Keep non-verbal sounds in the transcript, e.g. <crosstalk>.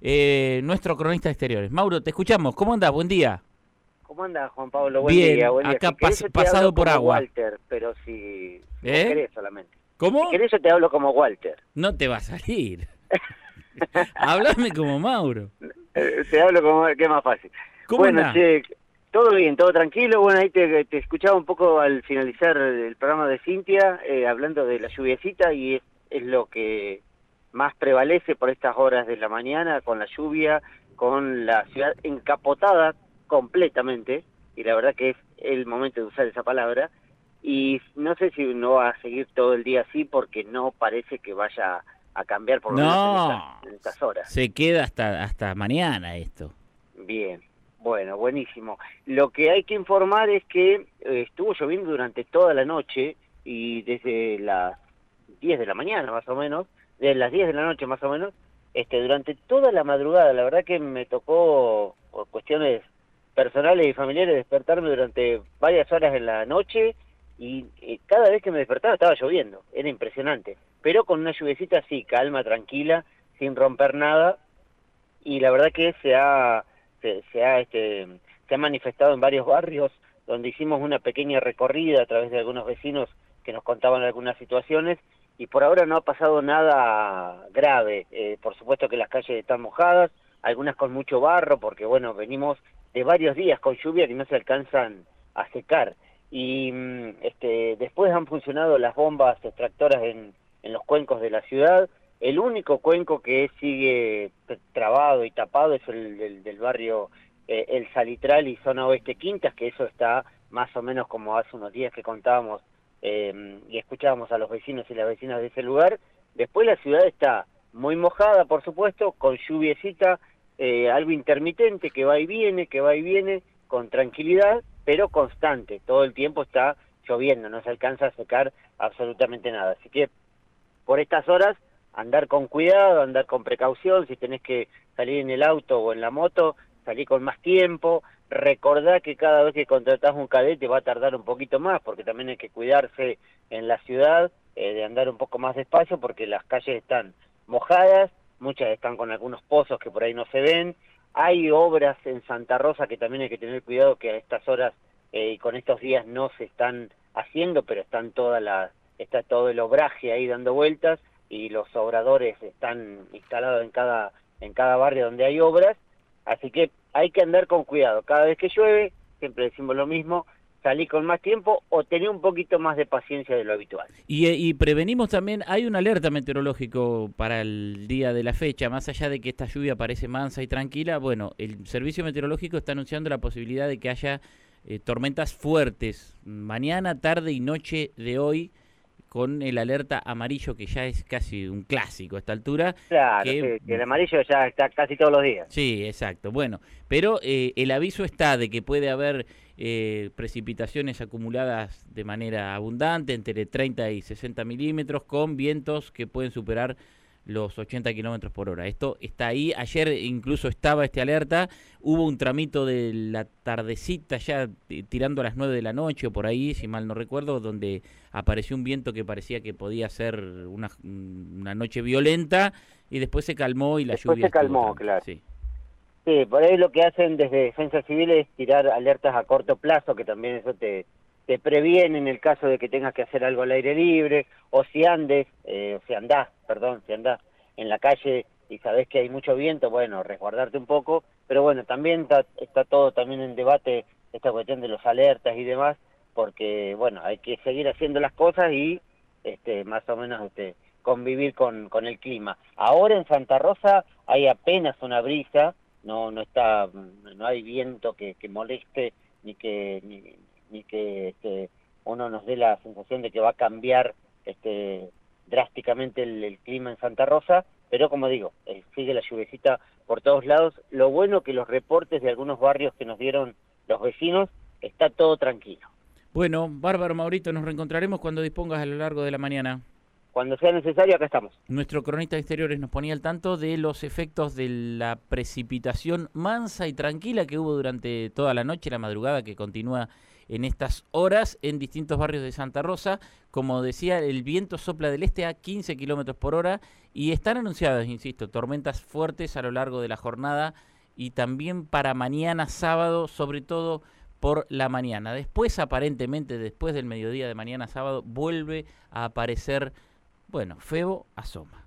eh, nuestro cronista de exteriores. Mauro, te escuchamos. ¿Cómo andás? Buen día. ¿Cómo andás, Juan Pablo? Buen Bien, día. Buen día. acá Si pas- pasado por agua. Walter, pero si ¿Eh? querés solamente. ¿Cómo? Si querés, yo te hablo como Walter. No te va a salir. <laughs> Háblame como Mauro. Eh, te hablo como que es más fácil. ¿Cómo bueno, andás? che, todo bien, todo tranquilo. Bueno, ahí te, te escuchaba un poco al finalizar el programa de Cintia, eh, hablando de la lluviecita, y es, es lo que más prevalece por estas horas de la mañana, con la lluvia, con la ciudad encapotada completamente, y la verdad que es el momento de usar esa palabra, y no sé si no va a seguir todo el día así, porque no parece que vaya a cambiar por lo menos en en estas horas. se queda hasta, hasta mañana esto. Bien, bueno, buenísimo. Lo que hay que informar es que eh, estuvo lloviendo durante toda la noche y desde las 10 de la mañana más o menos, de las 10 de la noche más o menos, este durante toda la madrugada, la verdad que me tocó por cuestiones personales y familiares despertarme durante varias horas en la noche y cada vez que me despertaba estaba lloviendo, era impresionante, pero con una lluviecita así, calma, tranquila, sin romper nada. Y la verdad que se ha se, se ha este se ha manifestado en varios barrios donde hicimos una pequeña recorrida a través de algunos vecinos que nos contaban algunas situaciones y por ahora no ha pasado nada grave. Eh, por supuesto que las calles están mojadas, algunas con mucho barro, porque bueno, venimos de varios días con lluvia que no se alcanzan a secar. Y mm, este, después han funcionado las bombas extractoras en, en los cuencos de la ciudad. El único cuenco que sigue trabado y tapado es el del, del barrio eh, El Salitral y zona oeste Quintas, que eso está más o menos como hace unos días que contábamos eh, y escuchábamos a los vecinos y las vecinas de ese lugar. Después la ciudad está muy mojada, por supuesto, con lluviecita, eh, algo intermitente que va y viene, que va y viene, con tranquilidad, pero constante. Todo el tiempo está lloviendo, no se alcanza a secar absolutamente nada. Así que por estas horas andar con cuidado, andar con precaución, si tenés que salir en el auto o en la moto, salir con más tiempo, recordá que cada vez que contratás un cadete va a tardar un poquito más, porque también hay que cuidarse en la ciudad, eh, de andar un poco más despacio, porque las calles están mojadas, muchas están con algunos pozos que por ahí no se ven, hay obras en Santa Rosa que también hay que tener cuidado que a estas horas eh, y con estos días no se están haciendo, pero están todas las, está todo el obraje ahí dando vueltas y los obradores están instalados en cada, en cada barrio donde hay obras, así que hay que andar con cuidado. Cada vez que llueve, siempre decimos lo mismo, salí con más tiempo o tener un poquito más de paciencia de lo habitual. Y, eh, y prevenimos también, hay una alerta meteorológico para el día de la fecha, más allá de que esta lluvia parece mansa y tranquila, bueno, el servicio meteorológico está anunciando la posibilidad de que haya eh, tormentas fuertes mañana, tarde y noche de hoy con el alerta amarillo que ya es casi un clásico a esta altura. Claro, que- sí, que el amarillo ya está casi todos los días. Sí, exacto. Bueno, pero eh, el aviso está de que puede haber eh, precipitaciones acumuladas de manera abundante, entre 30 y 60 milímetros, con vientos que pueden superar los 80 kilómetros por hora. Esto está ahí. Ayer incluso estaba este alerta. Hubo un tramito de la tardecita, ya eh, tirando a las 9 de la noche o por ahí, si mal no recuerdo, donde apareció un viento que parecía que podía ser una, una noche violenta y después se calmó y la Después lluvia. se calmó, claro. Sí. Sí, por ahí lo que hacen desde Defensa Civil es tirar alertas a corto plazo, que también eso te, te previene en el caso de que tengas que hacer algo al aire libre, o si andes, eh, o si andás, perdón, si andás en la calle y sabés que hay mucho viento, bueno, resguardarte un poco, pero bueno, también está, está todo también en debate esta cuestión de los alertas y demás, porque bueno, hay que seguir haciendo las cosas y este más o menos este convivir con, con el clima. Ahora en Santa Rosa hay apenas una brisa, no no está no hay viento que, que moleste ni que ni, ni que este, uno nos dé la sensación de que va a cambiar este drásticamente el, el clima en Santa Rosa, pero como digo, eh, sigue la lluvecita por todos lados. Lo bueno que los reportes de algunos barrios que nos dieron los vecinos está todo tranquilo. Bueno, bárbaro Maurito, nos reencontraremos cuando dispongas a lo largo de la mañana. Cuando sea necesario, acá estamos. Nuestro cronista de exteriores nos ponía al tanto de los efectos de la precipitación mansa y tranquila que hubo durante toda la noche, la madrugada que continúa en estas horas en distintos barrios de Santa Rosa. Como decía, el viento sopla del este a 15 kilómetros por hora y están anunciadas, insisto, tormentas fuertes a lo largo de la jornada y también para mañana sábado, sobre todo por la mañana. Después, aparentemente, después del mediodía de mañana sábado, vuelve a aparecer, bueno, Febo asoma.